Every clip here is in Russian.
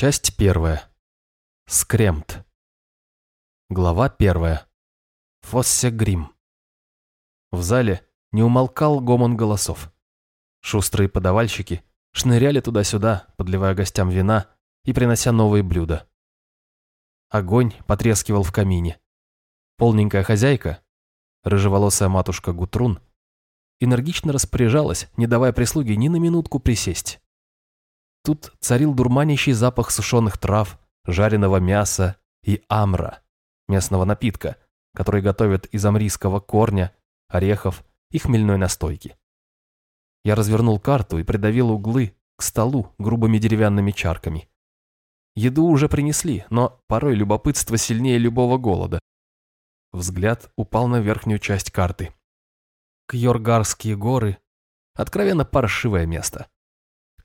Часть первая. Скремт. Глава первая. Фоссе Грим. В зале не умолкал гомон голосов. Шустрые подавальщики шныряли туда-сюда, подливая гостям вина и принося новые блюда. Огонь потрескивал в камине. Полненькая хозяйка, рыжеволосая матушка Гутрун, энергично распоряжалась, не давая прислуге ни на минутку присесть. Тут царил дурманящий запах сушеных трав, жареного мяса и амра, местного напитка, который готовят из амрийского корня, орехов и хмельной настойки. Я развернул карту и придавил углы к столу грубыми деревянными чарками. Еду уже принесли, но порой любопытство сильнее любого голода. Взгляд упал на верхнюю часть карты. Кьоргарские горы – откровенно паршивое место.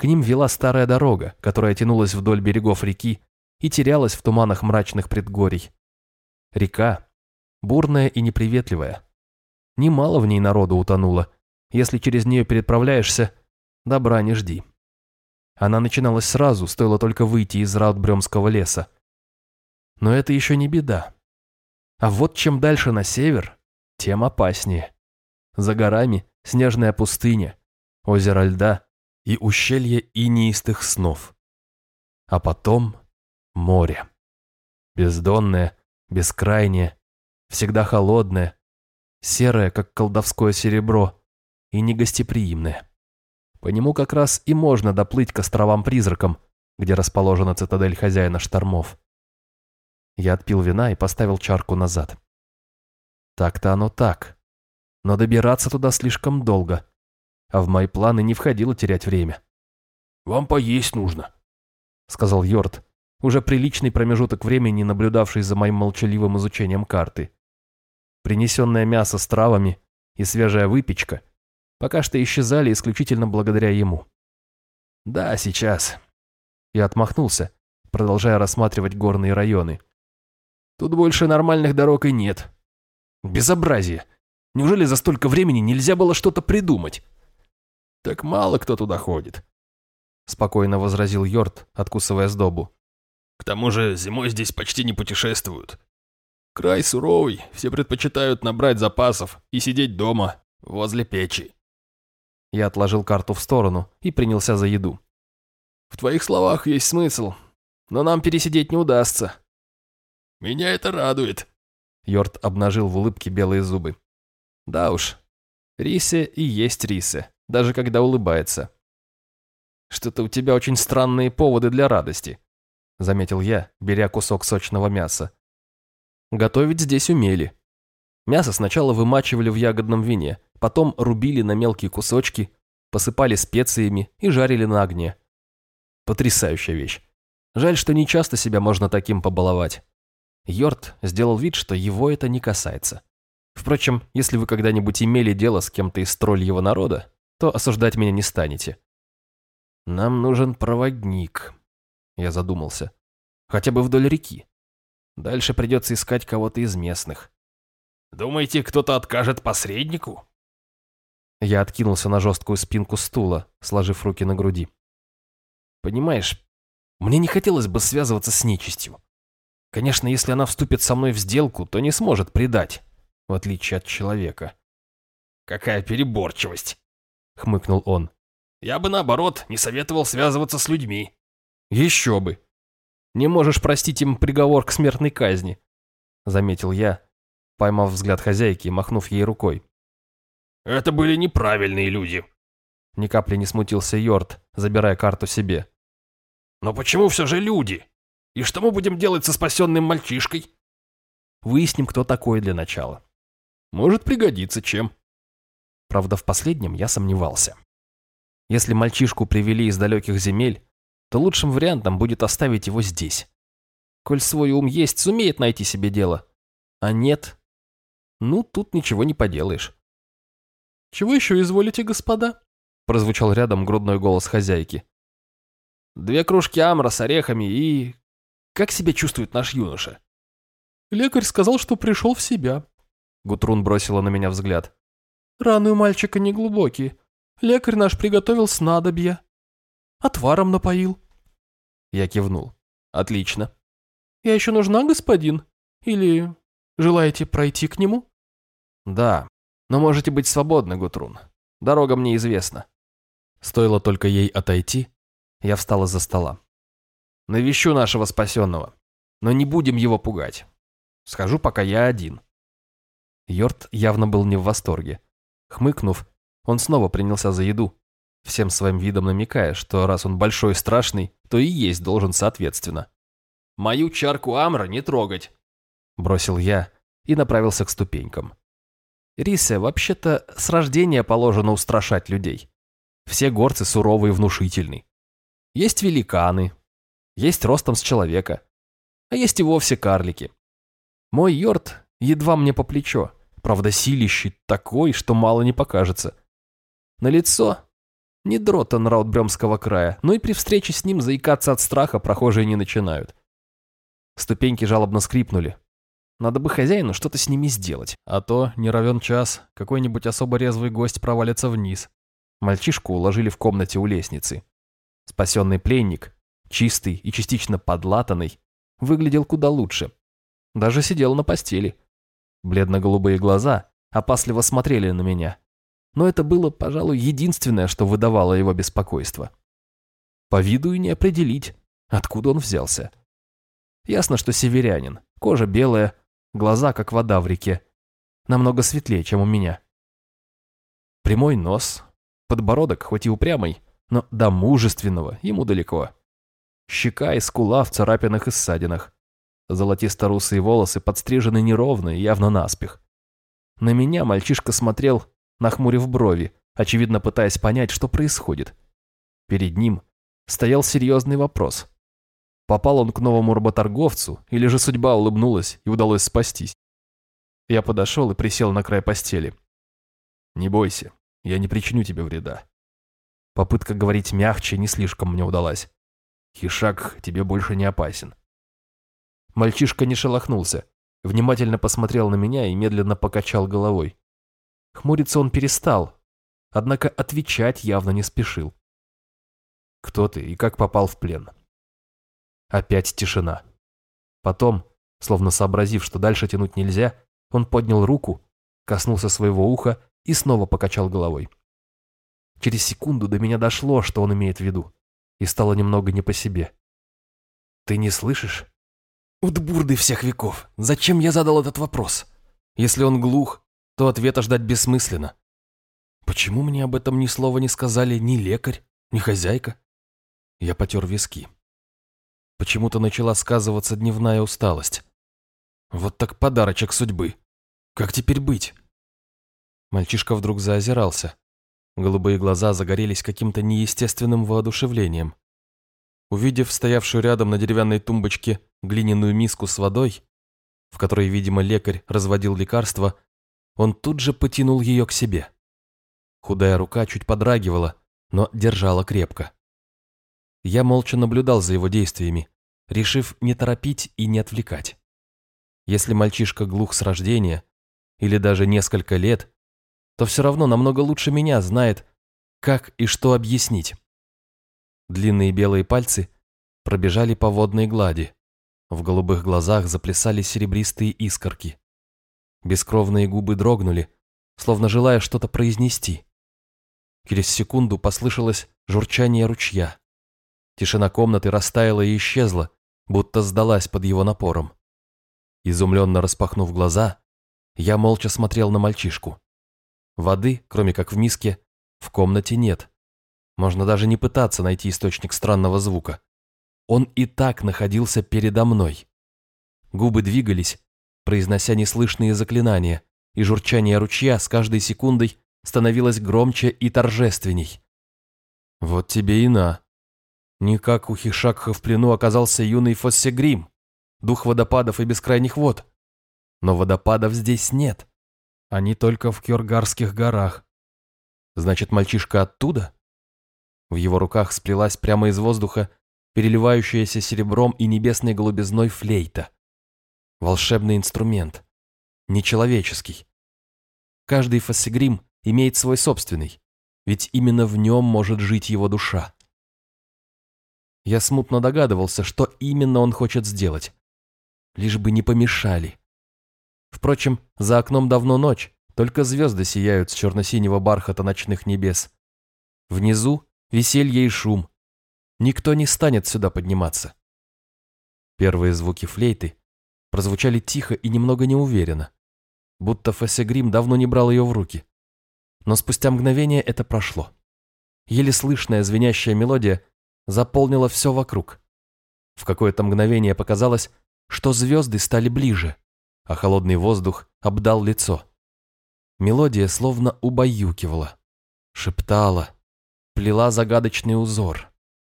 К ним вела старая дорога, которая тянулась вдоль берегов реки и терялась в туманах мрачных предгорий. Река бурная и неприветливая. Немало в ней народу утонуло. Если через нее переправляешься, добра не жди. Она начиналась сразу, стоило только выйти из Раутбремского леса. Но это еще не беда. А вот чем дальше на север, тем опаснее. За горами снежная пустыня, озеро льда и ущелье инеистых снов. А потом море. Бездонное, бескрайнее, всегда холодное, серое, как колдовское серебро, и негостеприимное. По нему как раз и можно доплыть к островам-призракам, где расположена цитадель хозяина штормов. Я отпил вина и поставил чарку назад. Так-то оно так. Но добираться туда слишком долго а в мои планы не входило терять время. «Вам поесть нужно», — сказал Йорд, уже приличный промежуток времени, наблюдавший за моим молчаливым изучением карты. Принесенное мясо с травами и свежая выпечка пока что исчезали исключительно благодаря ему. «Да, сейчас». Я отмахнулся, продолжая рассматривать горные районы. «Тут больше нормальных дорог и нет. Безобразие. Неужели за столько времени нельзя было что-то придумать?» Так мало кто туда ходит. Спокойно возразил Йорд, откусывая сдобу. К тому же зимой здесь почти не путешествуют. Край суровый, все предпочитают набрать запасов и сидеть дома, возле печи. Я отложил карту в сторону и принялся за еду. В твоих словах есть смысл, но нам пересидеть не удастся. Меня это радует. Йорд обнажил в улыбке белые зубы. Да уж, Рисе и есть Рисе даже когда улыбается. «Что-то у тебя очень странные поводы для радости», — заметил я, беря кусок сочного мяса. Готовить здесь умели. Мясо сначала вымачивали в ягодном вине, потом рубили на мелкие кусочки, посыпали специями и жарили на огне. Потрясающая вещь. Жаль, что не часто себя можно таким побаловать. Йорт сделал вид, что его это не касается. Впрочем, если вы когда-нибудь имели дело с кем-то из тролльего народа, то осуждать меня не станете. Нам нужен проводник. Я задумался. Хотя бы вдоль реки. Дальше придется искать кого-то из местных. Думаете, кто-то откажет посреднику? Я откинулся на жесткую спинку стула, сложив руки на груди. Понимаешь, мне не хотелось бы связываться с нечистью. Конечно, если она вступит со мной в сделку, то не сможет предать, в отличие от человека. Какая переборчивость. — хмыкнул он. «Я бы, наоборот, не советовал связываться с людьми». «Еще бы! Не можешь простить им приговор к смертной казни», — заметил я, поймав взгляд хозяйки и махнув ей рукой. «Это были неправильные люди», — ни капли не смутился Йорд, забирая карту себе. «Но почему все же люди? И что мы будем делать со спасенным мальчишкой?» «Выясним, кто такой для начала. Может пригодиться чем». Правда, в последнем я сомневался. Если мальчишку привели из далеких земель, то лучшим вариантом будет оставить его здесь. Коль свой ум есть, сумеет найти себе дело. А нет, ну, тут ничего не поделаешь. «Чего еще изволите, господа?» прозвучал рядом грудной голос хозяйки. «Две кружки амра с орехами и... Как себя чувствует наш юноша?» Лекарь сказал, что пришел в себя. Гутрун бросила на меня взгляд. Раны у мальчика неглубокие. Лекарь наш приготовил снадобье. Отваром напоил. Я кивнул. Отлично. Я еще нужна, господин? Или желаете пройти к нему? Да, но можете быть свободны, Гутрун. Дорога мне известна. Стоило только ей отойти, я встал из-за стола. Навещу нашего спасенного, но не будем его пугать. Схожу, пока я один. Йорт явно был не в восторге. Хмыкнув, он снова принялся за еду, всем своим видом намекая, что раз он большой и страшный, то и есть должен соответственно. «Мою чарку Амра не трогать!» Бросил я и направился к ступенькам. Рисе вообще-то с рождения положено устрашать людей. Все горцы суровые и внушительны. Есть великаны, есть ростом с человека, а есть и вовсе карлики. Мой йорт едва мне по плечо, правда силищий такой, что мало не покажется. На лицо не дротан Раутбремского края, но и при встрече с ним заикаться от страха прохожие не начинают. Ступеньки жалобно скрипнули. Надо бы хозяину что-то с ними сделать, а то, не равен час, какой-нибудь особо резвый гость провалится вниз. Мальчишку уложили в комнате у лестницы. Спасенный пленник, чистый и частично подлатанный, выглядел куда лучше. Даже сидел на постели. Бледно-голубые глаза опасливо смотрели на меня. Но это было, пожалуй, единственное, что выдавало его беспокойство. По виду и не определить, откуда он взялся. Ясно, что северянин, кожа белая, глаза как вода в реке. Намного светлее, чем у меня. Прямой нос, подбородок хоть и упрямый, но до мужественного ему далеко. Щека и скула в царапинах и ссадинах. Золотисто-русые волосы подстрижены неровно и явно наспех. На меня мальчишка смотрел, нахмурив брови, очевидно пытаясь понять, что происходит. Перед ним стоял серьезный вопрос. Попал он к новому работорговцу, или же судьба улыбнулась и удалось спастись? Я подошел и присел на край постели. «Не бойся, я не причиню тебе вреда». Попытка говорить мягче не слишком мне удалась. «Хишак тебе больше не опасен». Мальчишка не шелохнулся, внимательно посмотрел на меня и медленно покачал головой. Хмуриться он перестал, однако отвечать явно не спешил. «Кто ты и как попал в плен?» Опять тишина. Потом, словно сообразив, что дальше тянуть нельзя, он поднял руку, коснулся своего уха и снова покачал головой. Через секунду до меня дошло, что он имеет в виду, и стало немного не по себе. «Ты не слышишь?» «Удбурды всех веков! Зачем я задал этот вопрос? Если он глух, то ответа ждать бессмысленно. Почему мне об этом ни слова не сказали ни лекарь, ни хозяйка?» Я потер виски. Почему-то начала сказываться дневная усталость. Вот так подарочек судьбы. Как теперь быть? Мальчишка вдруг заозирался. Голубые глаза загорелись каким-то неестественным воодушевлением. Увидев стоявшую рядом на деревянной тумбочке глиняную миску с водой, в которой, видимо, лекарь разводил лекарство, он тут же потянул ее к себе. Худая рука чуть подрагивала, но держала крепко. Я молча наблюдал за его действиями, решив не торопить и не отвлекать. Если мальчишка глух с рождения, или даже несколько лет, то все равно намного лучше меня знает, как и что объяснить. Длинные белые пальцы пробежали по водной глади, в голубых глазах заплясали серебристые искорки. Бескровные губы дрогнули, словно желая что-то произнести. Через секунду послышалось журчание ручья. Тишина комнаты растаяла и исчезла, будто сдалась под его напором. Изумленно распахнув глаза, я молча смотрел на мальчишку. Воды, кроме как в миске, в комнате нет. Можно даже не пытаться найти источник странного звука. Он и так находился передо мной. Губы двигались, произнося неслышные заклинания, и журчание ручья с каждой секундой становилось громче и торжественней. Вот тебе и на. Никак у Хишакха в плену оказался юный Фоссегрим, дух водопадов и бескрайних вод. Но водопадов здесь нет. Они только в Кёргарских горах. Значит, мальчишка оттуда? В его руках сплелась прямо из воздуха переливающаяся серебром и небесной голубизной флейта. Волшебный инструмент. Нечеловеческий. Каждый фассигрим имеет свой собственный, ведь именно в нем может жить его душа. Я смутно догадывался, что именно он хочет сделать. Лишь бы не помешали. Впрочем, за окном давно ночь, только звезды сияют с черно-синего бархата ночных небес. Внизу веселье и шум. Никто не станет сюда подниматься. Первые звуки флейты прозвучали тихо и немного неуверенно, будто Фессегрим давно не брал ее в руки. Но спустя мгновение это прошло. Еле слышная звенящая мелодия заполнила все вокруг. В какое-то мгновение показалось, что звезды стали ближе, а холодный воздух обдал лицо. Мелодия словно убаюкивала, шептала, плела загадочный узор,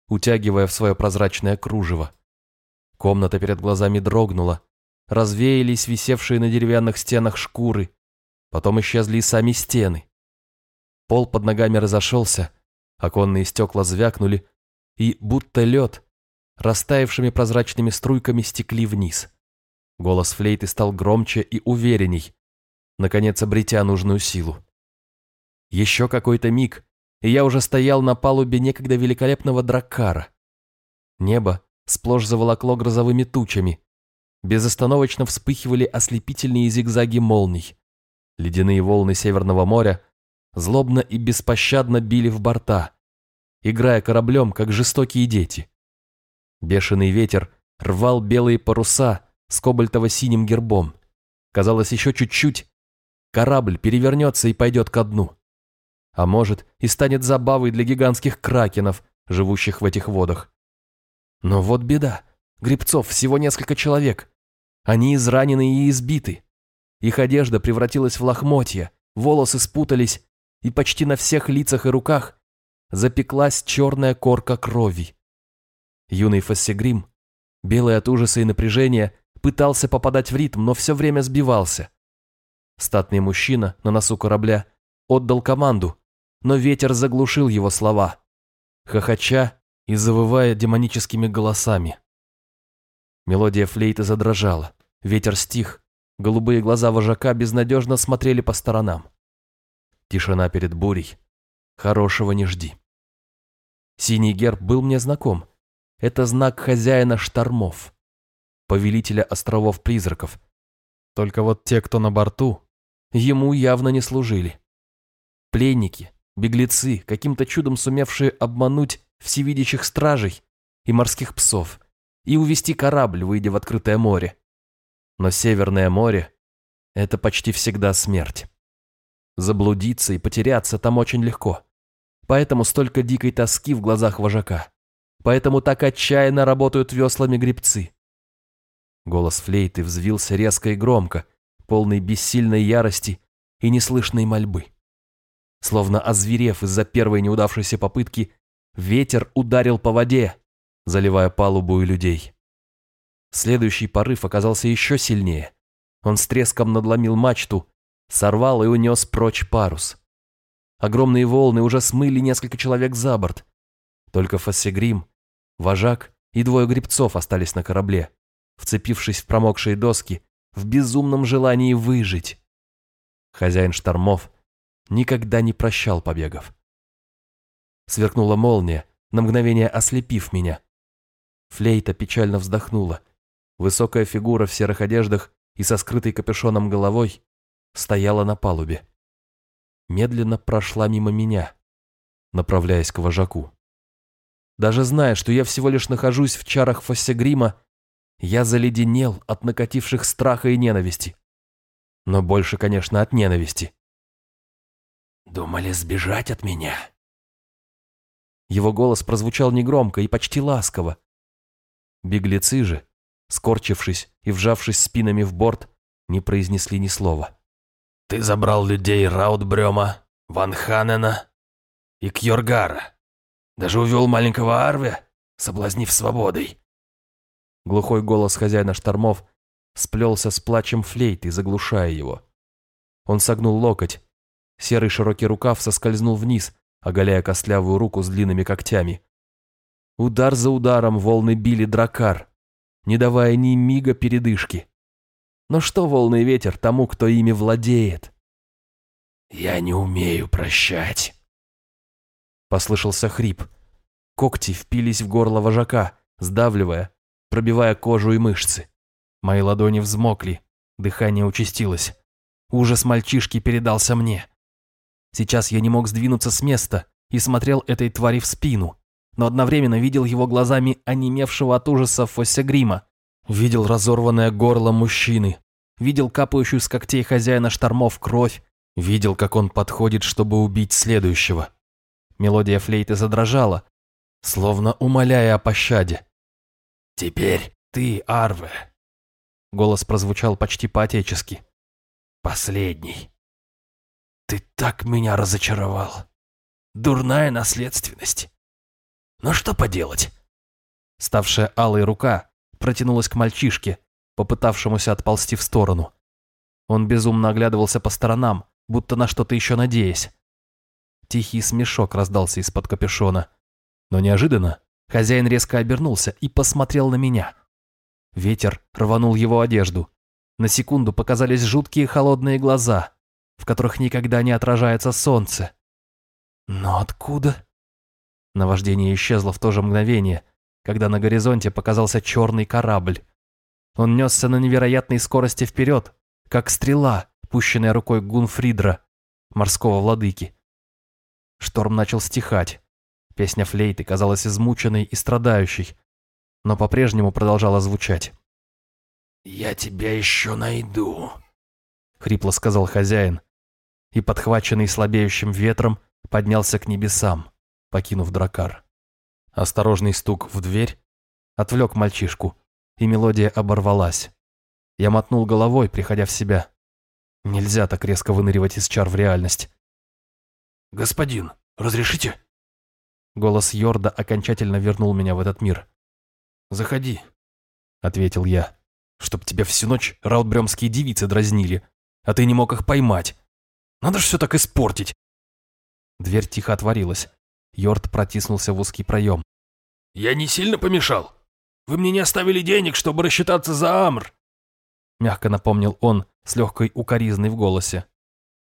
утягивая в свое прозрачное кружево. Комната перед глазами дрогнула, развеялись висевшие на деревянных стенах шкуры, потом исчезли и сами стены. Пол под ногами разошелся, оконные стекла звякнули, и, будто лед, растаявшими прозрачными струйками стекли вниз. Голос флейты стал громче и уверенней, наконец обретя нужную силу. Еще какой-то миг, и я уже стоял на палубе некогда великолепного драккара. Небо сплошь заволокло грозовыми тучами. Безостановочно вспыхивали ослепительные зигзаги молний. Ледяные волны Северного моря злобно и беспощадно били в борта, играя кораблем, как жестокие дети. Бешеный ветер рвал белые паруса с кобальтово-синим гербом. Казалось, еще чуть-чуть, корабль перевернется и пойдет ко дну. А может, и станет забавой для гигантских кракенов, живущих в этих водах. Но вот беда. Грибцов всего несколько человек. Они изранены и избиты. Их одежда превратилась в лохмотья, волосы спутались, и почти на всех лицах и руках запеклась черная корка крови. Юный Фассегрим, белый от ужаса и напряжения, пытался попадать в ритм, но все время сбивался. Статный мужчина на носу корабля отдал команду, но ветер заглушил его слова, хохоча и завывая демоническими голосами. Мелодия флейты задрожала, ветер стих, голубые глаза вожака безнадежно смотрели по сторонам. Тишина перед бурей. Хорошего не жди. Синий герб был мне знаком. Это знак хозяина штормов, повелителя островов-призраков. Только вот те, кто на борту, ему явно не служили. Пленники, беглецы, каким-то чудом сумевшие обмануть всевидящих стражей и морских псов и увести корабль, выйдя в открытое море. Но Северное море – это почти всегда смерть. Заблудиться и потеряться там очень легко. Поэтому столько дикой тоски в глазах вожака. Поэтому так отчаянно работают веслами гребцы. Голос флейты взвился резко и громко, полный бессильной ярости и неслышной мольбы. Словно озверев из-за первой неудавшейся попытки, ветер ударил по воде, заливая палубу и людей. Следующий порыв оказался еще сильнее. Он с треском надломил мачту, сорвал и унес прочь парус. Огромные волны уже смыли несколько человек за борт. Только Фассегрим, вожак и двое гребцов остались на корабле, вцепившись в промокшие доски, в безумном желании выжить. Хозяин штормов никогда не прощал побегов. Сверкнула молния, на мгновение ослепив меня. Флейта печально вздохнула. Высокая фигура в серых одеждах и со скрытой капюшоном головой стояла на палубе медленно прошла мимо меня, направляясь к вожаку. Даже зная, что я всего лишь нахожусь в чарах Фоссегрима, я заледенел от накативших страха и ненависти. Но больше, конечно, от ненависти. «Думали сбежать от меня?» Его голос прозвучал негромко и почти ласково. Беглецы же, скорчившись и вжавшись спинами в борт, не произнесли ни слова. Ты забрал людей Раутбрема, Ван Ханена и Кьоргара. Даже увел маленького Арве, соблазнив свободой. Глухой голос хозяина штормов сплелся с плачем флейты, заглушая его. Он согнул локоть. Серый широкий рукав соскользнул вниз, оголяя костлявую руку с длинными когтями. Удар за ударом волны били дракар, не давая ни мига передышки. Но что волны ветер тому, кто ими владеет? «Я не умею прощать», — послышался хрип. Когти впились в горло вожака, сдавливая, пробивая кожу и мышцы. Мои ладони взмокли, дыхание участилось. Ужас мальчишки передался мне. Сейчас я не мог сдвинуться с места и смотрел этой твари в спину, но одновременно видел его глазами онемевшего от ужаса Фосся Грима, видел разорванное горло мужчины, видел капающую с когтей хозяина штормов кровь, видел, как он подходит, чтобы убить следующего. Мелодия флейты задрожала, словно умоляя о пощаде. «Теперь ты, Арве!» Голос прозвучал почти по-отечески. «Последний. Ты так меня разочаровал. Дурная наследственность. Но что поделать?» Ставшая алой рука протянулась к мальчишке, попытавшемуся отползти в сторону. Он безумно оглядывался по сторонам, будто на что-то еще надеясь. Тихий смешок раздался из-под капюшона. Но неожиданно хозяин резко обернулся и посмотрел на меня. Ветер рванул его одежду. На секунду показались жуткие холодные глаза, в которых никогда не отражается солнце. Но откуда? Наваждение исчезло в то же мгновение, когда на горизонте показался черный корабль. Он несся на невероятной скорости вперед, как стрела, пущенная рукой Гунфридра, морского владыки. Шторм начал стихать. Песня флейты казалась измученной и страдающей, но по-прежнему продолжала звучать. «Я тебя еще найду», — хрипло сказал хозяин, и, подхваченный слабеющим ветром, поднялся к небесам, покинув дракар. Осторожный стук в дверь отвлек мальчишку, и мелодия оборвалась. Я мотнул головой, приходя в себя. Нельзя так резко выныривать из чар в реальность. «Господин, разрешите?» Голос Йорда окончательно вернул меня в этот мир. «Заходи», — ответил я. «Чтоб тебя всю ночь раутбрёмские девицы дразнили, а ты не мог их поймать. Надо ж все так испортить!» Дверь тихо отворилась. Йорд протиснулся в узкий проем. «Я не сильно помешал? Вы мне не оставили денег, чтобы рассчитаться за Амр?» Мягко напомнил он с легкой укоризной в голосе.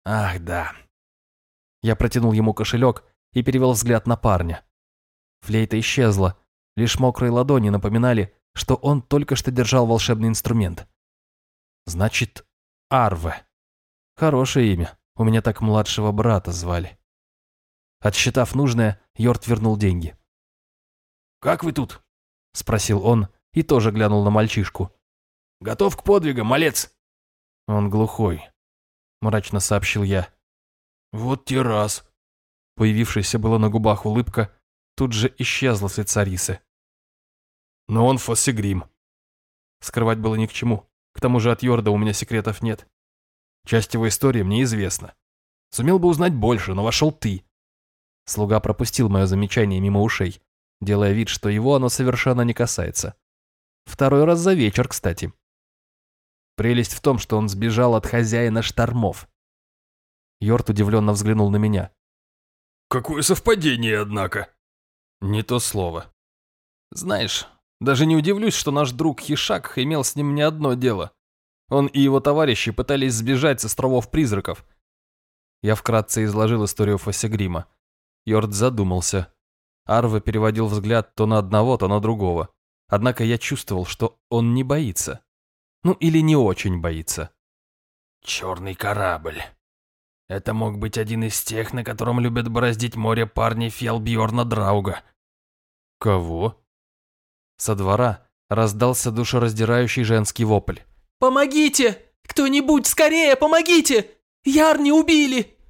«Ах, да». Я протянул ему кошелек и перевел взгляд на парня. Флейта исчезла, лишь мокрые ладони напоминали, что он только что держал волшебный инструмент. Значит, Арве. Хорошее имя, у меня так младшего брата звали. Отсчитав нужное, Йорт вернул деньги. «Как вы тут?» – спросил он и тоже глянул на мальчишку. «Готов к подвигам, малец?» «Он глухой», – мрачно сообщил я. «Вот те раз», Появившаяся была на губах улыбка тут же исчезла с лица Рисы. Но он Фоссигрим. Скрывать было ни к чему. К тому же от Йорда у меня секретов нет. Часть его истории мне известна. Сумел бы узнать больше, но вошел ты. Слуга пропустил мое замечание мимо ушей, делая вид, что его оно совершенно не касается. Второй раз за вечер, кстати. Прелесть в том, что он сбежал от хозяина штормов. Йорд удивленно взглянул на меня. Какое совпадение, однако. Не то слово. Знаешь, даже не удивлюсь, что наш друг Хишак имел с ним не одно дело. Он и его товарищи пытались сбежать с островов призраков. Я вкратце изложил историю Фосигрима. Йорд задумался. Арва переводил взгляд то на одного, то на другого. Однако я чувствовал, что он не боится. Ну или не очень боится. «Черный корабль», это мог быть один из тех, на котором любят бороздить море парни Фелбьорна Драуга. Кого? Со двора раздался душераздирающий женский вопль. «Помогите! Кто-нибудь, скорее, помогите! Ярни убили!»